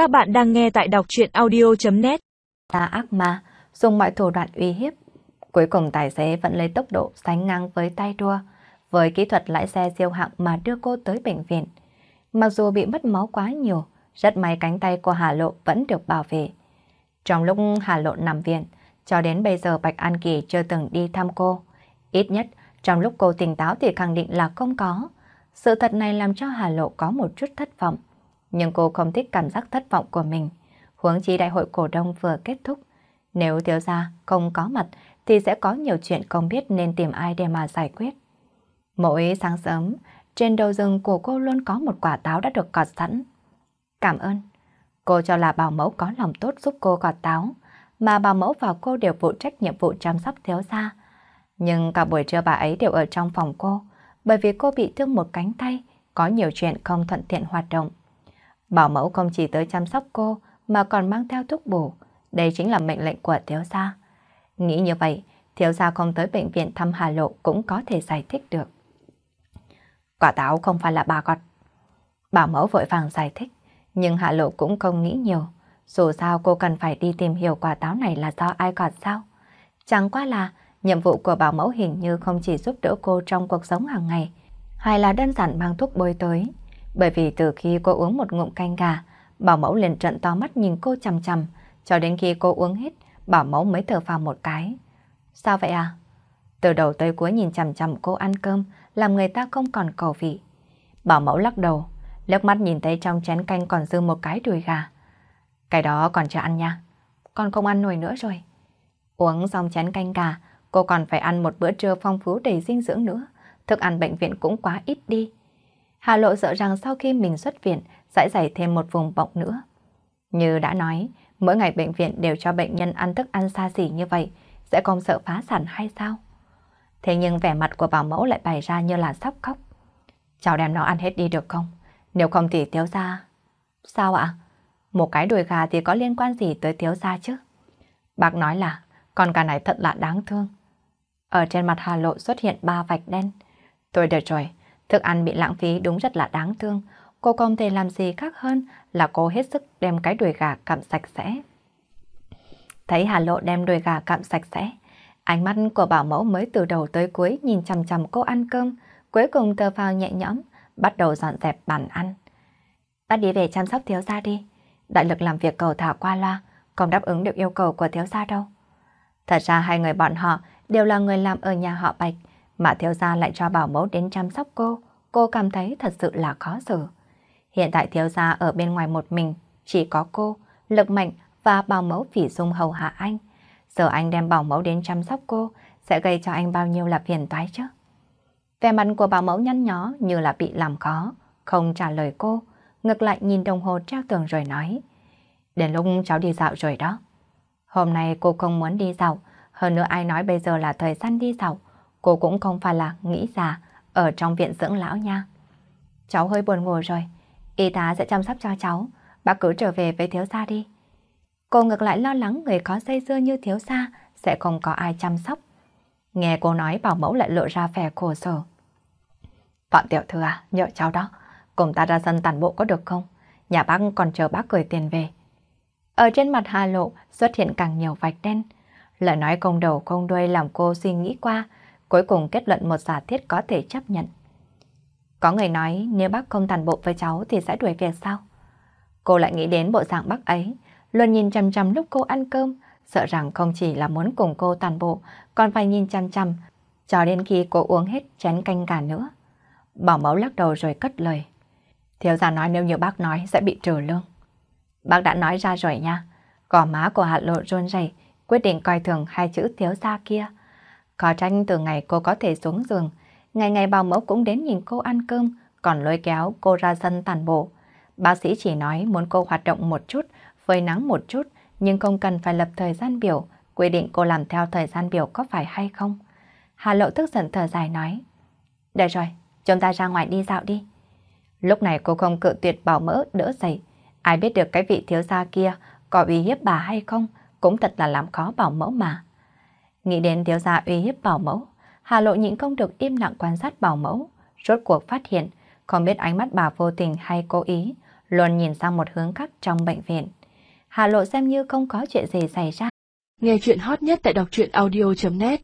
Các bạn đang nghe tại đọc chuyện audio.net Ta ác ma, dùng mọi thủ đoạn uy hiếp. Cuối cùng tài xế vẫn lấy tốc độ sánh ngang với tay đua, với kỹ thuật lái xe siêu hạng mà đưa cô tới bệnh viện. Mặc dù bị mất máu quá nhiều, rất may cánh tay của Hà Lộ vẫn được bảo vệ. Trong lúc Hà Lộ nằm viện, cho đến bây giờ Bạch An Kỳ chưa từng đi thăm cô. Ít nhất, trong lúc cô tỉnh táo thì khẳng định là không có. Sự thật này làm cho Hà Lộ có một chút thất vọng. Nhưng cô không thích cảm giác thất vọng của mình. Huống chi đại hội cổ đông vừa kết thúc. Nếu thiếu gia không có mặt thì sẽ có nhiều chuyện không biết nên tìm ai để mà giải quyết. Mỗi sáng sớm, trên đầu rừng của cô luôn có một quả táo đã được cọt sẵn. Cảm ơn. Cô cho là bảo mẫu có lòng tốt giúp cô gọt táo, mà bảo mẫu và cô đều phụ trách nhiệm vụ chăm sóc thiếu gia. Nhưng cả buổi trưa bà ấy đều ở trong phòng cô, bởi vì cô bị thương một cánh tay, có nhiều chuyện không thuận tiện hoạt động. Bảo mẫu không chỉ tới chăm sóc cô, mà còn mang theo thuốc bổ. Đây chính là mệnh lệnh của thiếu gia. Nghĩ như vậy, thiếu gia không tới bệnh viện thăm Hà Lộ cũng có thể giải thích được. Quả táo không phải là bà gọt. Bảo mẫu vội vàng giải thích, nhưng Hạ Lộ cũng không nghĩ nhiều. Dù sao cô cần phải đi tìm hiểu quả táo này là do ai gọt sao. Chẳng qua là nhiệm vụ của bảo mẫu hình như không chỉ giúp đỡ cô trong cuộc sống hàng ngày, hay là đơn giản mang thuốc bôi tới. Bởi vì từ khi cô uống một ngụm canh gà, bảo mẫu liền trận to mắt nhìn cô chằm chằm, cho đến khi cô uống hết, bảo mẫu mới thở phào một cái. Sao vậy à? Từ đầu tới cuối nhìn chằm chằm cô ăn cơm, làm người ta không còn cầu vị. Bảo mẫu lắc đầu, lướt mắt nhìn thấy trong chén canh còn dư một cái đùi gà. Cái đó còn chưa ăn nha, con không ăn nổi nữa rồi. Uống xong chén canh gà, cô còn phải ăn một bữa trưa phong phú đầy dinh dưỡng nữa. Thức ăn bệnh viện cũng quá ít đi. Hà Lộ sợ rằng sau khi mình xuất viện sẽ dày thêm một vùng bọng nữa. Như đã nói, mỗi ngày bệnh viện đều cho bệnh nhân ăn thức ăn xa xỉ như vậy, sẽ không sợ phá sản hay sao? Thế nhưng vẻ mặt của bảo mẫu lại bày ra như là sắp khóc. Cháu đem nó ăn hết đi được không? Nếu không thì thiếu gia... Sao ạ? Một cái đùi gà thì có liên quan gì tới thiếu gia chứ? Bác nói là con gà này thật là đáng thương. Ở trên mặt Hà Lộ xuất hiện ba vạch đen. Tôi được rồi, thức ăn bị lãng phí đúng rất là đáng thương. Cô không thể làm gì khác hơn là cô hết sức đem cái đùi gà cặm sạch sẽ. Thấy Hà Lộ đem đùi gà cặm sạch sẽ, ánh mắt của bảo mẫu mới từ đầu tới cuối nhìn chằm chằm cô ăn cơm, cuối cùng tờ phào nhẹ nhõm, bắt đầu dọn dẹp bàn ăn. Bác đi về chăm sóc thiếu gia đi. Đại lực làm việc cầu thả qua loa, không đáp ứng được yêu cầu của thiếu gia đâu. Thật ra hai người bọn họ đều là người làm ở nhà họ Bạch, mà thiếu gia lại cho bảo mẫu đến chăm sóc cô, cô cảm thấy thật sự là khó xử. Hiện tại thiếu gia ở bên ngoài một mình, chỉ có cô, lực mạnh và bảo mẫu phỉ dung hầu hạ anh. Giờ anh đem bảo mẫu đến chăm sóc cô, sẽ gây cho anh bao nhiêu là phiền toái chứ. Vẻ mặt của bảo mẫu nhăn nhó như là bị làm khó, không trả lời cô, ngược lại nhìn đồng hồ treo tường rồi nói. Đến lúc cháu đi dạo rồi đó. Hôm nay cô không muốn đi dạo, hơn nữa ai nói bây giờ là thời gian đi dạo, cô cũng không phải là nghĩ già ở trong viện dưỡng lão nha. Cháu hơi buồn ngủ rồi, y tá sẽ chăm sóc cho cháu, bác cứ trở về với thiếu gia đi. Cô ngược lại lo lắng người có dây dưa như thiếu gia sẽ không có ai chăm sóc. Nghe cô nói bảo mẫu lại lộ ra vẻ khổ sở. Phạm tiểu thư à, nhờ cháu đó, cùng ta ra sân tàn bộ có được không? Nhà bác còn chờ bác gửi tiền về. Ở trên mặt Hà Lộ xuất hiện càng nhiều vạch đen. Lời nói công đầu không đuôi làm cô suy nghĩ qua, cuối cùng kết luận một giả thiết có thể chấp nhận. Có người nói nếu bác không tàn bộ với cháu thì sẽ đuổi việc sao? Cô lại nghĩ đến bộ dạng bác ấy, luôn nhìn chăm chăm lúc cô ăn cơm, sợ rằng không chỉ là muốn cùng cô tàn bộ, còn phải nhìn chăm chăm, cho đến khi cô uống hết chén canh cả nữa. Bảo mẫu lắc đầu rồi cất lời. Thiếu gia nói nếu như bác nói sẽ bị trừ lương. Bác đã nói ra rồi nha. Gò má của hạ lộ run rẩy quyết định coi thường hai chữ thiếu gia kia. Có tranh từ ngày cô có thể xuống giường, ngày ngày bảo mẫu cũng đến nhìn cô ăn cơm, còn lôi kéo cô ra sân tàn bộ. Bác sĩ chỉ nói muốn cô hoạt động một chút, phơi nắng một chút, nhưng không cần phải lập thời gian biểu, quy định cô làm theo thời gian biểu có phải hay không. Hà Lộ tức giận thở dài nói. Được rồi, chúng ta ra ngoài đi dạo đi. Lúc này cô không cự tuyệt bảo mỡ đỡ dậy. Ai biết được cái vị thiếu gia kia có uy hiếp bà hay không, cũng thật là làm khó bảo mẫu mà. Nghĩ đến thiếu gia uy hiếp bảo mẫu, Hà Lộ nhịn không được im lặng quan sát bảo mẫu, rốt cuộc phát hiện, không biết ánh mắt bà vô tình hay cố ý, luôn nhìn sang một hướng khác trong bệnh viện. Hà Lộ xem như không có chuyện gì xảy ra. Nghe chuyện hot nhất tại đọc truyện audio.net